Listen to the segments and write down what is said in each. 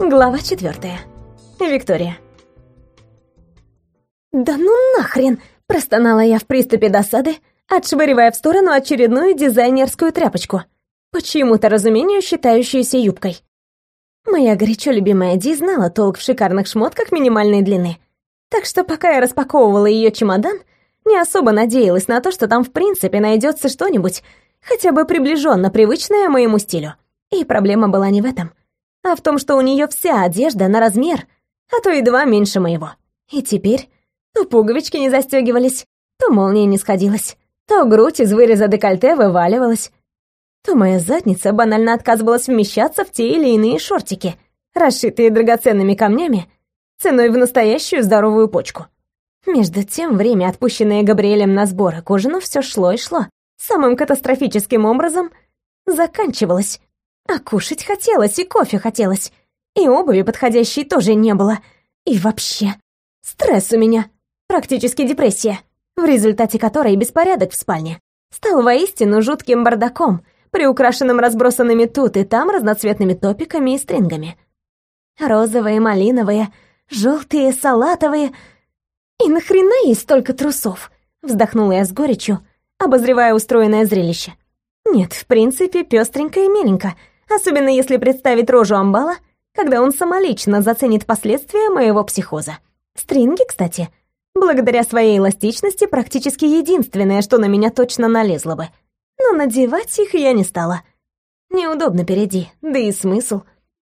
Глава четвертая. Виктория. «Да ну нахрен!» – простонала я в приступе досады, отшвыривая в сторону очередную дизайнерскую тряпочку, почему-то разумению считающуюся юбкой. Моя горячо любимая Ди знала толк в шикарных шмотках минимальной длины, так что пока я распаковывала ее чемодан, не особо надеялась на то, что там в принципе найдется что-нибудь, хотя бы приближенно привычное моему стилю. И проблема была не в этом а в том, что у нее вся одежда на размер, а то и два меньше моего. И теперь то пуговички не застегивались, то молния не сходилась, то грудь из выреза декольте вываливалась, то моя задница банально отказывалась вмещаться в те или иные шортики, расшитые драгоценными камнями, ценой в настоящую здоровую почку. Между тем, время, отпущенное Габриэлем на сборы к ужину, все шло и шло. Самым катастрофическим образом заканчивалось. А кушать хотелось, и кофе хотелось. И обуви подходящей тоже не было. И вообще, стресс у меня. Практически депрессия, в результате которой беспорядок в спальне стал воистину жутким бардаком, приукрашенным разбросанными тут и там разноцветными топиками и стрингами. Розовые, малиновые, желтые, салатовые. И нахрена есть столько трусов? Вздохнула я с горечью, обозревая устроенное зрелище. Нет, в принципе, пестренько и миленько — особенно если представить рожу амбала, когда он самолично заценит последствия моего психоза. Стринги, кстати, благодаря своей эластичности, практически единственное, что на меня точно налезло бы. Но надевать их я не стала. Неудобно впереди, да и смысл,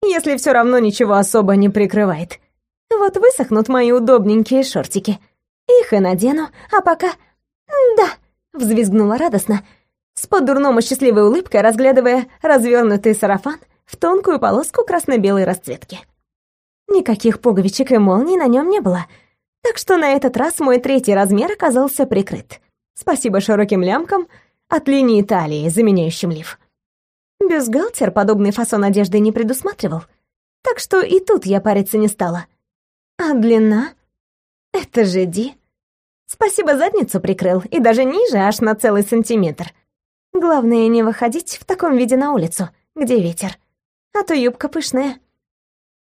если все равно ничего особо не прикрывает. Вот высохнут мои удобненькие шортики. Их и надену, а пока... Да, взвизгнула радостно, с по-дурному счастливой улыбкой разглядывая развернутый сарафан в тонкую полоску красно-белой расцветки. Никаких пуговичек и молний на нем не было, так что на этот раз мой третий размер оказался прикрыт. Спасибо широким лямкам от линии талии, заменяющим лиф. Бюстгальтер подобный фасон одежды не предусматривал, так что и тут я париться не стала. А длина? Это же Ди. Спасибо задницу прикрыл, и даже ниже, аж на целый сантиметр — Главное не выходить в таком виде на улицу, где ветер. А то юбка пышная.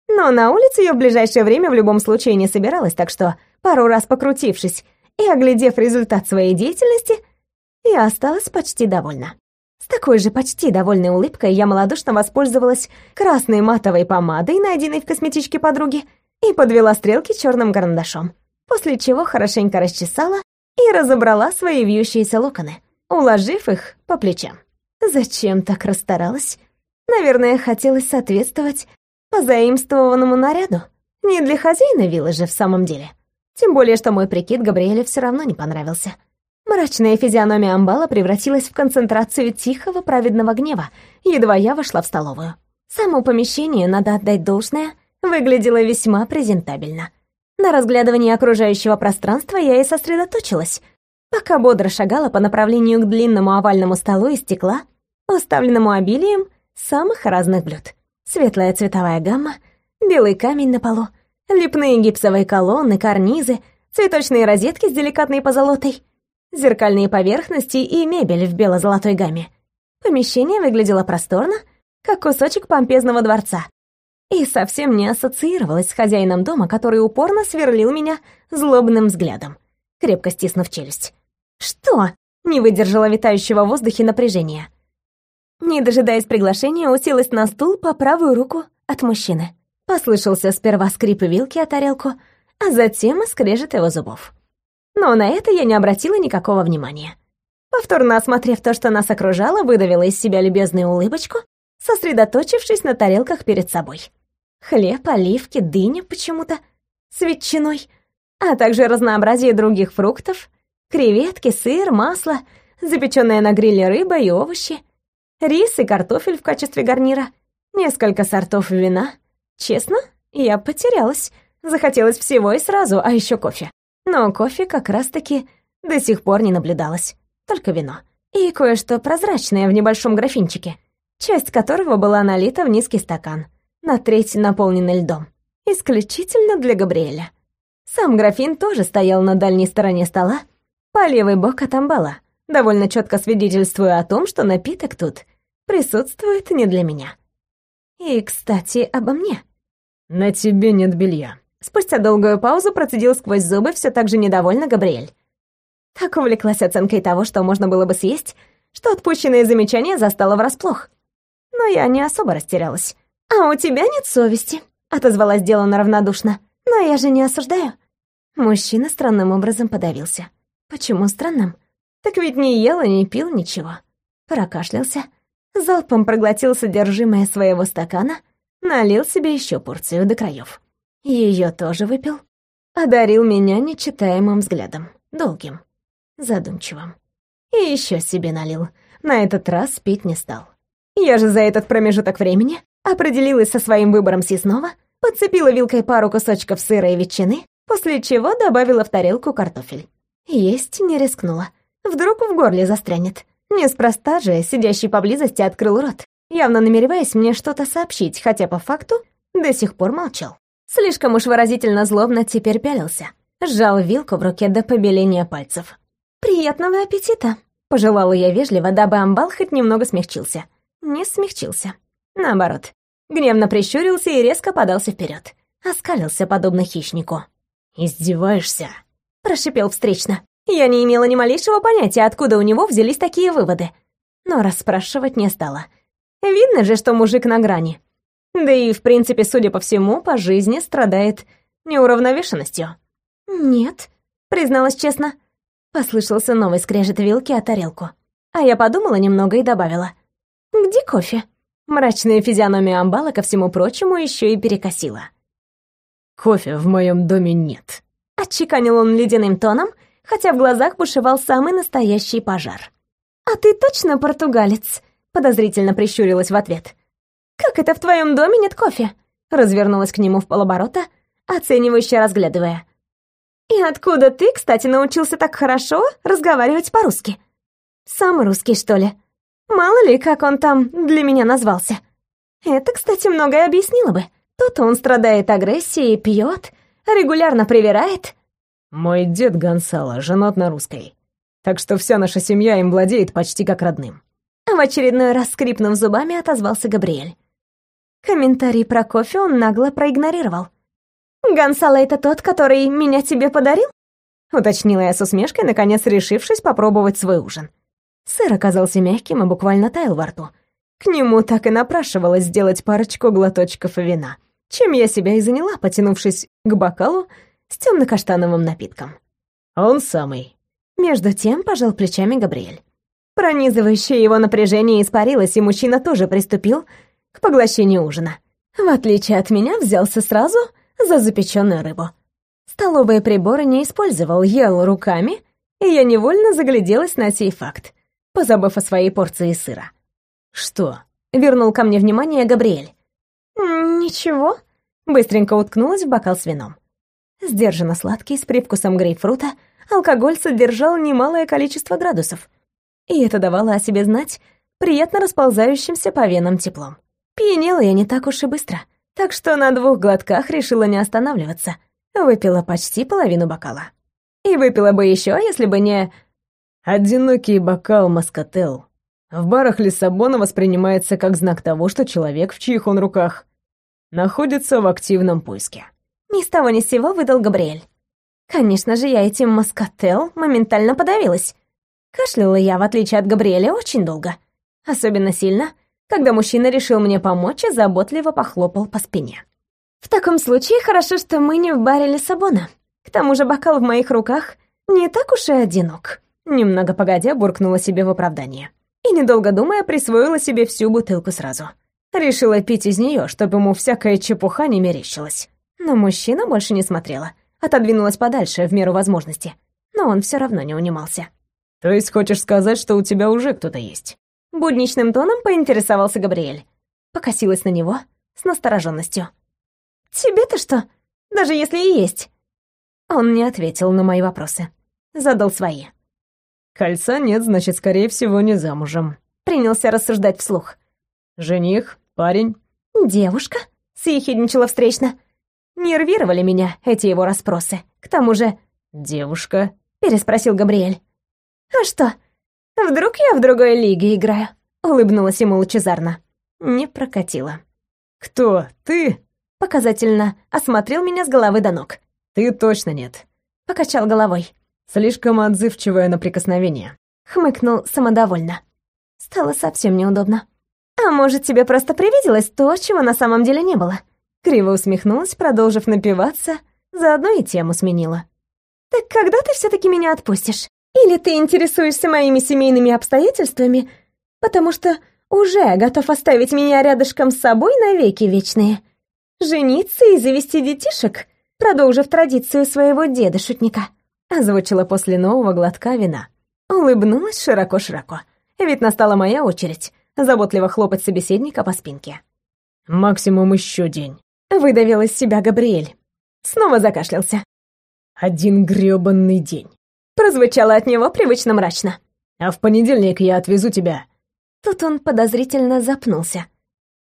Но на улице ее в ближайшее время в любом случае не собиралась, так что, пару раз покрутившись и оглядев результат своей деятельности, я осталась почти довольна. С такой же почти довольной улыбкой я малодушно воспользовалась красной матовой помадой, найденной в косметичке подруги, и подвела стрелки черным карандашом, после чего хорошенько расчесала и разобрала свои вьющиеся локоны уложив их по плечам. Зачем так расстаралась? Наверное, хотелось соответствовать позаимствованному наряду. Не для хозяина виллы же в самом деле. Тем более, что мой прикид Габриэле все равно не понравился. Мрачная физиономия амбала превратилась в концентрацию тихого праведного гнева, едва я вошла в столовую. Само помещение, надо отдать должное, выглядело весьма презентабельно. На разглядывании окружающего пространства я и сосредоточилась — пока бодро шагала по направлению к длинному овальному столу из стекла, уставленному обилием самых разных блюд. Светлая цветовая гамма, белый камень на полу, лепные гипсовые колонны, карнизы, цветочные розетки с деликатной позолотой, зеркальные поверхности и мебель в бело-золотой гамме. Помещение выглядело просторно, как кусочек помпезного дворца, и совсем не ассоциировалось с хозяином дома, который упорно сверлил меня злобным взглядом крепко стиснув челюсть. «Что?» — не выдержала витающего в воздухе напряжения. Не дожидаясь приглашения, уселась на стул по правую руку от мужчины. Послышался сперва скрип вилки о тарелку, а затем скрежет его зубов. Но на это я не обратила никакого внимания. Повторно осмотрев то, что нас окружало, выдавила из себя любезную улыбочку, сосредоточившись на тарелках перед собой. Хлеб, оливки, дыня почему-то с ветчиной — а также разнообразие других фруктов, креветки, сыр, масло, запеченная на гриле рыба и овощи, рис и картофель в качестве гарнира, несколько сортов вина. Честно, я потерялась. Захотелось всего и сразу, а еще кофе. Но кофе как раз-таки до сих пор не наблюдалось. Только вино. И кое-что прозрачное в небольшом графинчике, часть которого была налита в низкий стакан, на треть наполненный льдом. Исключительно для Габриэля. Сам графин тоже стоял на дальней стороне стола, по левый бок от амбала, довольно четко свидетельствуя о том, что напиток тут присутствует не для меня. И, кстати, обо мне. На тебе нет белья. Спустя долгую паузу процедил сквозь зубы все так же недовольно Габриэль. Так увлеклась оценкой того, что можно было бы съесть, что отпущенное замечание застало врасплох. Но я не особо растерялась. «А у тебя нет совести», — отозвалась Делана равнодушно. «Но я же не осуждаю». Мужчина странным образом подавился. Почему странным? Так ведь не ел и не пил ничего. Прокашлялся, залпом проглотил содержимое своего стакана, налил себе еще порцию до краев. Ее тоже выпил. Одарил меня нечитаемым взглядом, долгим, задумчивым. И еще себе налил. На этот раз пить не стал. Я же за этот промежуток времени определилась со своим выбором съестного, подцепила вилкой пару кусочков сыра и ветчины, после чего добавила в тарелку картофель. Есть не рискнула. Вдруг в горле застрянет. Неспроста же сидящий поблизости открыл рот, явно намереваясь мне что-то сообщить, хотя по факту до сих пор молчал. Слишком уж выразительно злобно теперь пялился. Сжал вилку в руке до побеления пальцев. «Приятного аппетита!» — пожелала я вежливо, дабы амбал хоть немного смягчился. Не смягчился. Наоборот, гневно прищурился и резко подался вперед. Оскалился, подобно хищнику. «Издеваешься?» — прошипел встречно. Я не имела ни малейшего понятия, откуда у него взялись такие выводы. Но расспрашивать не стала. Видно же, что мужик на грани. Да и, в принципе, судя по всему, по жизни страдает неуравновешенностью. «Нет», — призналась честно. Послышался новый скрежет вилки о тарелку. А я подумала немного и добавила. «Где кофе?» Мрачная физиономия амбала, ко всему прочему, еще и перекосила. «Кофе в моем доме нет», — отчеканил он ледяным тоном, хотя в глазах бушевал самый настоящий пожар. «А ты точно португалец?» — подозрительно прищурилась в ответ. «Как это в твоем доме нет кофе?» — развернулась к нему в полоборота, оценивающе разглядывая. «И откуда ты, кстати, научился так хорошо разговаривать по-русски? Сам русский, что ли? Мало ли, как он там для меня назвался. Это, кстати, многое объяснило бы. То-то он страдает агрессией, пьет, регулярно привирает, мой дед Гонсало женат на русской, так что вся наша семья им владеет почти как родным. В очередной раз скрипнув зубами, отозвался Габриэль. Комментарий про кофе он нагло проигнорировал. «Гонсало это тот, который меня тебе подарил?» Уточнила я с усмешкой, наконец решившись попробовать свой ужин. Сыр оказался мягким и буквально таял во рту. К нему так и напрашивалось сделать парочку глоточков вина, чем я себя и заняла, потянувшись к бокалу с темно-каштановым напитком. «Он самый». Между тем пожал плечами Габриэль. Пронизывающее его напряжение испарилось, и мужчина тоже приступил к поглощению ужина. В отличие от меня, взялся сразу за запеченную рыбу. Столовые приборы не использовал, ел руками, и я невольно загляделась на сей факт, позабыв о своей порции сыра. «Что?» — вернул ко мне внимание Габриэль. «Ничего», — быстренько уткнулась в бокал с вином. Сдержанно сладкий, с привкусом грейпфрута, алкоголь содержал немалое количество градусов. И это давало о себе знать приятно расползающимся по венам теплом. Пьянела я не так уж и быстро, так что на двух глотках решила не останавливаться. Выпила почти половину бокала. И выпила бы еще, если бы не... Одинокий бокал Маскотел. В барах Лиссабона воспринимается как знак того, что человек, в чьих он руках, находится в активном поиске. Ни с того ни с сего выдал Габриэль. Конечно же, я этим маскотел моментально подавилась. Кашляла я, в отличие от Габриэля, очень долго. Особенно сильно, когда мужчина решил мне помочь и заботливо похлопал по спине. В таком случае хорошо, что мы не в баре Лиссабона. К тому же бокал в моих руках не так уж и одинок. Немного погодя, буркнула себе в оправдание. И, недолго думая, присвоила себе всю бутылку сразу. Решила пить из нее, чтобы ему всякая чепуха не мерещилась. Но мужчина больше не смотрела. Отодвинулась подальше, в меру возможности. Но он все равно не унимался. «То есть хочешь сказать, что у тебя уже кто-то есть?» Будничным тоном поинтересовался Габриэль. Покосилась на него с настороженностью. «Тебе-то что? Даже если и есть?» Он не ответил на мои вопросы. Задал свои. «Кольца нет, значит, скорее всего, не замужем». Принялся рассуждать вслух. «Жених? Парень?» «Девушка?» — съехидничала встречно. Нервировали меня эти его расспросы. К тому же... «Девушка?» — переспросил Габриэль. «А что, вдруг я в другой лиге играю?» — улыбнулась ему лучезарно. Не прокатило. «Кто? Ты?» показательно осмотрел меня с головы до ног. «Ты точно нет». Покачал головой. «Слишком отзывчивая на прикосновение». Хмыкнул самодовольно. Стало совсем неудобно. «А может, тебе просто привиделось то, чего на самом деле не было?» Криво усмехнулась, продолжив напиваться, заодно и тему сменила. «Так когда ты все таки меня отпустишь? Или ты интересуешься моими семейными обстоятельствами, потому что уже готов оставить меня рядышком с собой навеки вечные? Жениться и завести детишек, продолжив традицию своего деда-шутника?» Озвучила после нового глотка вина. Улыбнулась широко-широко. Ведь настала моя очередь заботливо хлопать собеседника по спинке. «Максимум еще день», — выдавил из себя Габриэль. Снова закашлялся. «Один грёбаный день». Прозвучало от него привычно мрачно. «А в понедельник я отвезу тебя». Тут он подозрительно запнулся.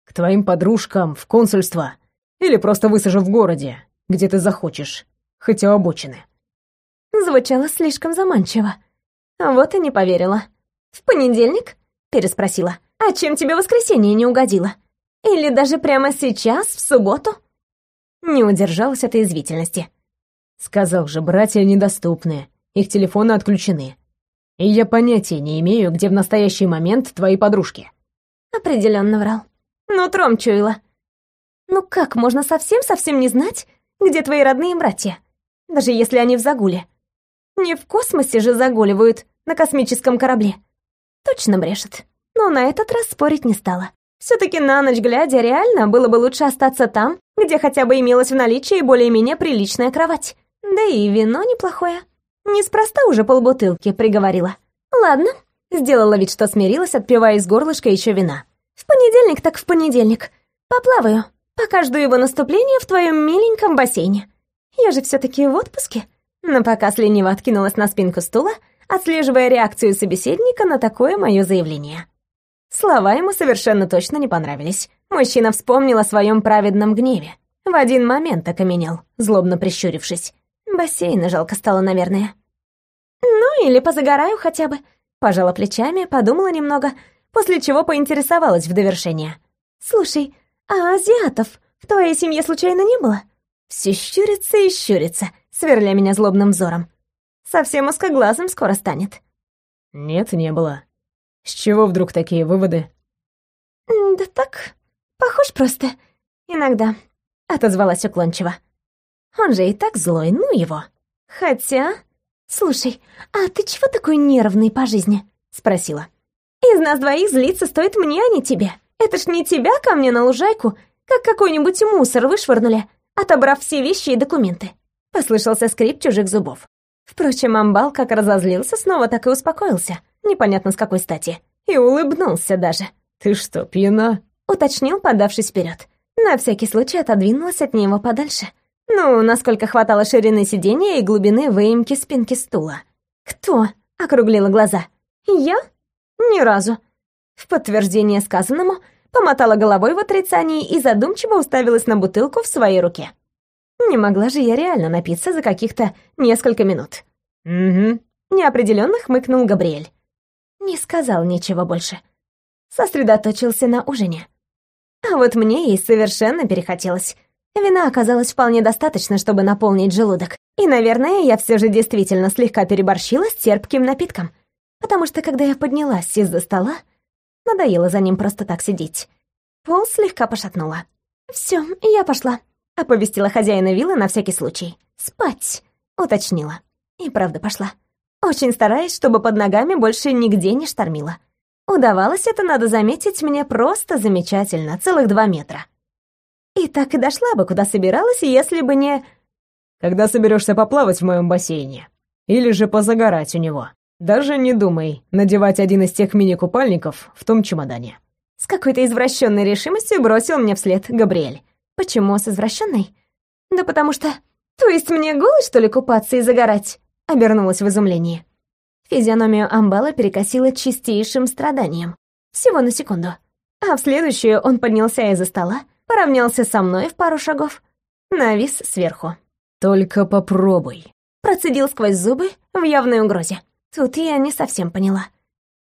«К твоим подружкам, в консульство. Или просто высажу в городе, где ты захочешь, хоть у обочины». Звучало слишком заманчиво. Вот и не поверила. «В понедельник?» — переспросила. «А чем тебе воскресенье не угодило? Или даже прямо сейчас, в субботу?» Не удержалась от извительности. «Сказал же, братья недоступны, их телефоны отключены. И я понятия не имею, где в настоящий момент твои подружки». Определенно врал. Нутром чуяла. Ну как можно совсем-совсем не знать, где твои родные братья? Даже если они в загуле. Не в космосе же загуливают на космическом корабле. Точно брешет. Но на этот раз спорить не стала. Все-таки на ночь глядя, реально было бы лучше остаться там, где хотя бы имелась в наличии более-менее приличная кровать. Да и вино неплохое. Неспроста уже полбутылки приговорила. Ладно, сделала вид, что смирилась, отпивая из горлышка еще вина. В понедельник так в понедельник. Поплаваю, пока жду его наступления в твоем миленьком бассейне. Я же все-таки в отпуске. Но пока лениво откинулась на спинку стула, отслеживая реакцию собеседника на такое мое заявление. Слова ему совершенно точно не понравились. Мужчина вспомнил о своем праведном гневе. В один момент окаменел, злобно прищурившись. Бассейна жалко стало, наверное. «Ну, или позагораю хотя бы», — пожала плечами, подумала немного, после чего поинтересовалась в довершение. «Слушай, а азиатов в твоей семье случайно не было?» Все щурится и щурится, сверля меня злобным взором. Совсем узкоглазым скоро станет. Нет, не было. С чего вдруг такие выводы? Да так, похож просто. Иногда. Отозвалась уклончиво. Он же и так злой, ну его. Хотя... Слушай, а ты чего такой нервный по жизни? Спросила. Из нас двоих злиться стоит мне, а не тебе. Это ж не тебя ко мне на лужайку, как какой-нибудь мусор вышвырнули, отобрав все вещи и документы. Послышался скрип чужих зубов. Впрочем, амбал как разозлился, снова так и успокоился. Непонятно с какой стати. И улыбнулся даже. «Ты что, пьяна?» Уточнил, подавшись вперед. На всякий случай отодвинулась от него подальше. Ну, насколько хватало ширины сиденья и глубины выемки спинки стула. «Кто?» — округлила глаза. «Я? Ни разу». В подтверждение сказанному помотала головой в отрицании и задумчиво уставилась на бутылку в своей руке. Не могла же я реально напиться за каких-то несколько минут. «Угу», — неопределенно хмыкнул Габриэль. Не сказал ничего больше. Сосредоточился на ужине. А вот мне ей совершенно перехотелось. Вина оказалась вполне достаточно, чтобы наполнить желудок. И, наверное, я все же действительно слегка переборщила с терпким напитком. Потому что, когда я поднялась из-за стола, надоело за ним просто так сидеть. Пол слегка пошатнула. Все, я пошла», — оповестила хозяина виллы на всякий случай. «Спать», — уточнила. И правда пошла. Очень стараясь, чтобы под ногами больше нигде не штормило. Удавалось это, надо заметить, мне просто замечательно, целых два метра. И так и дошла бы, куда собиралась, если бы не... Когда соберешься поплавать в моем бассейне? Или же позагорать у него? Даже не думай надевать один из тех мини-купальников в том чемодане. С какой-то извращенной решимостью бросил мне вслед Габриэль. Почему с извращенной? Да потому что... То есть мне голой, что ли, купаться и загорать? Обернулась в изумлении. Физиономию Амбала перекосило чистейшим страданием. Всего на секунду. А в следующую он поднялся из-за стола, поравнялся со мной в пару шагов, навис сверху. «Только попробуй», — процедил сквозь зубы в явной угрозе. Тут я не совсем поняла.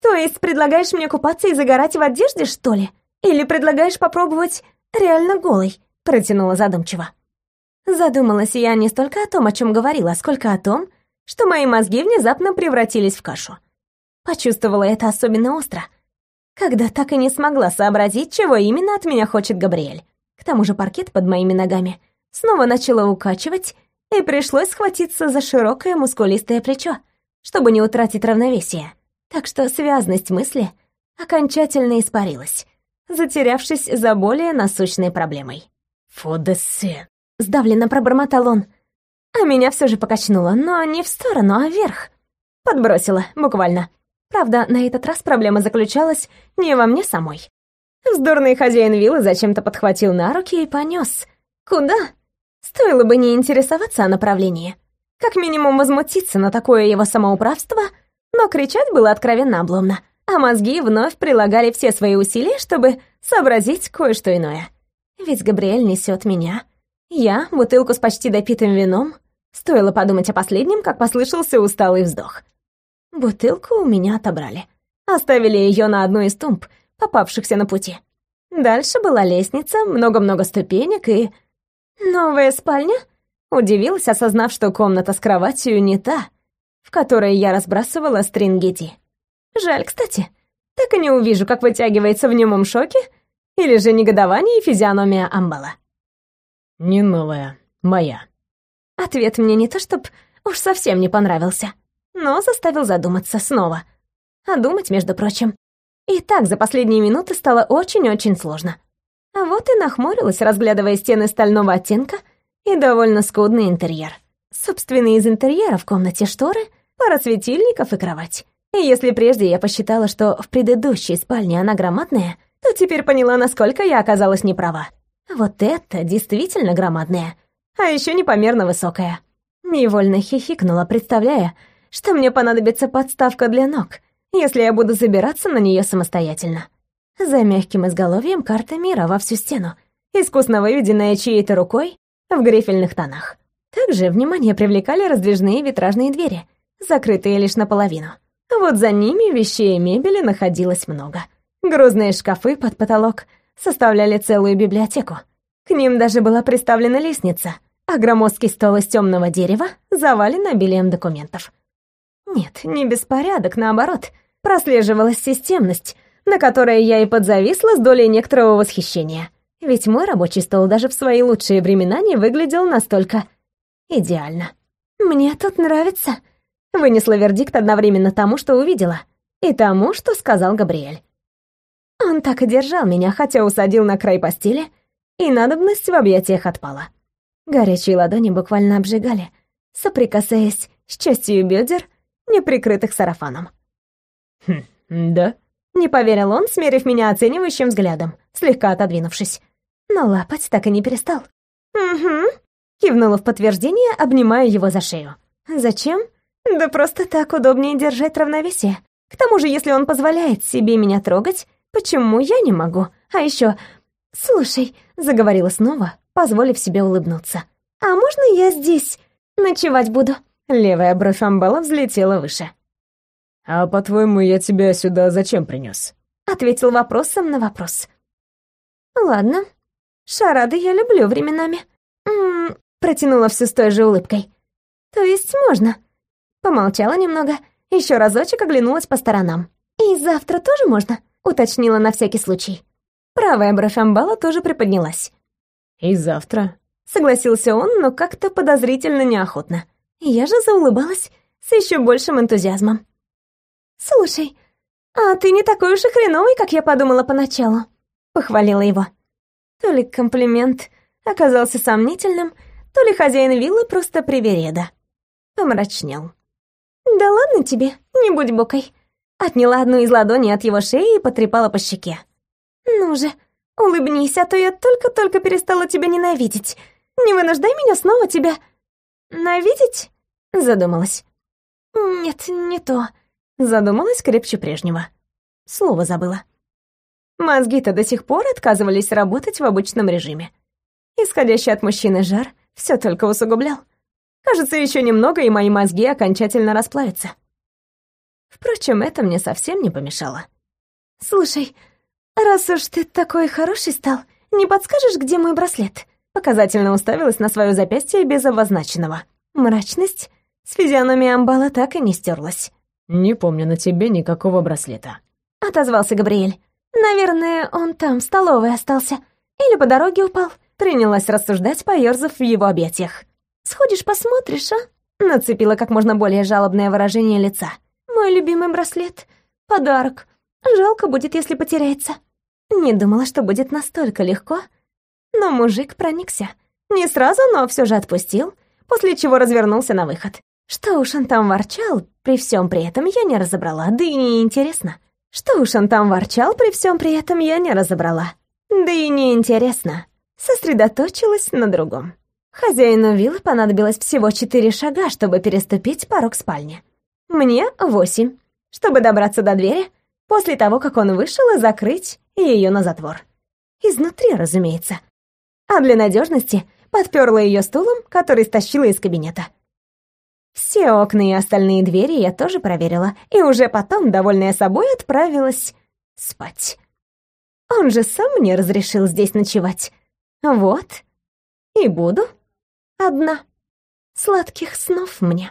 «То есть предлагаешь мне купаться и загорать в одежде, что ли? Или предлагаешь попробовать реально голой?» протянула задумчиво. Задумалась я не столько о том, о чем говорила, сколько о том, что мои мозги внезапно превратились в кашу. Почувствовала это особенно остро, когда так и не смогла сообразить, чего именно от меня хочет Габриэль. К тому же паркет под моими ногами снова начало укачивать, и пришлось схватиться за широкое мускулистое плечо, чтобы не утратить равновесие. Так что связность мысли окончательно испарилась, затерявшись за более насущной проблемой. «Фодессе», — сдавленно пробормотал он. А меня все же покачнуло, но не в сторону, а вверх. Подбросило, буквально. Правда, на этот раз проблема заключалась не во мне самой. Вздорный хозяин виллы зачем-то подхватил на руки и понес. Куда? Стоило бы не интересоваться о направлении. Как минимум возмутиться на такое его самоуправство, но кричать было откровенно обломно, а мозги вновь прилагали все свои усилия, чтобы сообразить кое-что иное. Ведь Габриэль несет меня. Я, бутылку с почти допитым вином. Стоило подумать о последнем, как послышался усталый вздох. Бутылку у меня отобрали. Оставили ее на одной из тумб, попавшихся на пути. Дальше была лестница, много-много ступенек и... Новая спальня? Удивилась, осознав, что комната с кроватью не та, в которой я разбрасывала стрингети. Жаль, кстати. Так и не увижу, как вытягивается в немом шоке или же негодование и физиономия Амбала. «Не новая, моя». Ответ мне не то чтоб уж совсем не понравился, но заставил задуматься снова. А думать, между прочим, и так за последние минуты стало очень-очень сложно. А вот и нахмурилась, разглядывая стены стального оттенка и довольно скудный интерьер. Собственно, из интерьера в комнате шторы, пара светильников и кровать. И если прежде я посчитала, что в предыдущей спальне она громадная, то теперь поняла, насколько я оказалась неправа. Вот это действительно громадная, а еще непомерно высокая. Невольно хихикнула, представляя, что мне понадобится подставка для ног, если я буду забираться на нее самостоятельно. За мягким изголовьем карта мира во всю стену, искусно выведенная чьей-то рукой в грифельных тонах. Также внимание привлекали раздвижные витражные двери, закрытые лишь наполовину. Вот за ними вещей и мебели находилось много. Грузные шкафы под потолок составляли целую библиотеку. К ним даже была приставлена лестница, а громоздкий стол из темного дерева завален обилием документов. Нет, не беспорядок, наоборот — прослеживалась системность, на которой я и подзависла с долей некоторого восхищения. Ведь мой рабочий стол даже в свои лучшие времена не выглядел настолько идеально. «Мне тут нравится», — вынесла вердикт одновременно тому, что увидела, и тому, что сказал Габриэль. Он так и держал меня, хотя усадил на край постели, и надобность в объятиях отпала. Горячие ладони буквально обжигали, соприкасаясь с частью бедер, не прикрытых сарафаном. «Хм, да?» Не поверил он, смерив меня оценивающим взглядом, слегка отодвинувшись. Но лапать так и не перестал. «Угу», — кивнула в подтверждение, обнимая его за шею. «Зачем? Да просто так удобнее держать равновесие. К тому же, если он позволяет себе меня трогать, почему я не могу? А еще, «Слушай», — заговорила снова, позволив себе улыбнуться. «А можно я здесь ночевать буду?» Левая бровь Амбала взлетела выше. «А по-твоему, я тебя сюда зачем принес? Ответил вопросом на вопрос. «Ладно. Шарады я люблю временами». М -м, протянула все с той же улыбкой. «То есть можно?» Помолчала немного, еще разочек оглянулась по сторонам. «И завтра тоже можно?» уточнила на всякий случай. Правая бровь амбала тоже приподнялась. «И завтра?» Согласился он, но как-то подозрительно неохотно. Я же заулыбалась с еще большим энтузиазмом. «Слушай, а ты не такой уж и хреновый, как я подумала поначалу», — похвалила его. То ли комплимент оказался сомнительным, то ли хозяин виллы просто привереда. Помрачнел. «Да ладно тебе, не будь бокой». Отняла одну из ладоней от его шеи и потрепала по щеке. «Ну же, улыбнись, а то я только-только перестала тебя ненавидеть. Не вынуждай меня снова тебя... ненавидеть?» Задумалась. «Нет, не то. Задумалась крепче прежнего. Слово забыла. Мозги-то до сих пор отказывались работать в обычном режиме. Исходящий от мужчины жар все только усугублял. Кажется, еще немного, и мои мозги окончательно расплавятся. Впрочем, это мне совсем не помешало. «Слушай, раз уж ты такой хороший стал, не подскажешь, где мой браслет?» Показательно уставилась на свое запястье без обозначенного. Мрачность с физиономией Амбала так и не стерлась. «Не помню на тебе никакого браслета», — отозвался Габриэль. «Наверное, он там, в столовой остался. Или по дороге упал». Принялась рассуждать, поёрзав в его объятиях. «Сходишь, посмотришь, а?» Нацепила как можно более жалобное выражение лица. «Мой любимый браслет. Подарок. Жалко будет, если потеряется». Не думала, что будет настолько легко, но мужик проникся. Не сразу, но все же отпустил, после чего развернулся на выход. Что уж он там ворчал, при всем при этом я не разобрала, да и не интересно. Что уж он там ворчал, при всем при этом я не разобрала. Да и не интересно. Сосредоточилась на другом. Хозяину виллы понадобилось всего четыре шага, чтобы переступить порог спальни. Мне восемь, чтобы добраться до двери, после того, как он вышел и закрыть ее на затвор. Изнутри, разумеется а для надежности подперла ее стулом, который стащила из кабинета. Все окна и остальные двери я тоже проверила, и уже потом, довольная собой, отправилась спать. Он же сам мне разрешил здесь ночевать. Вот, и буду одна. Сладких снов мне.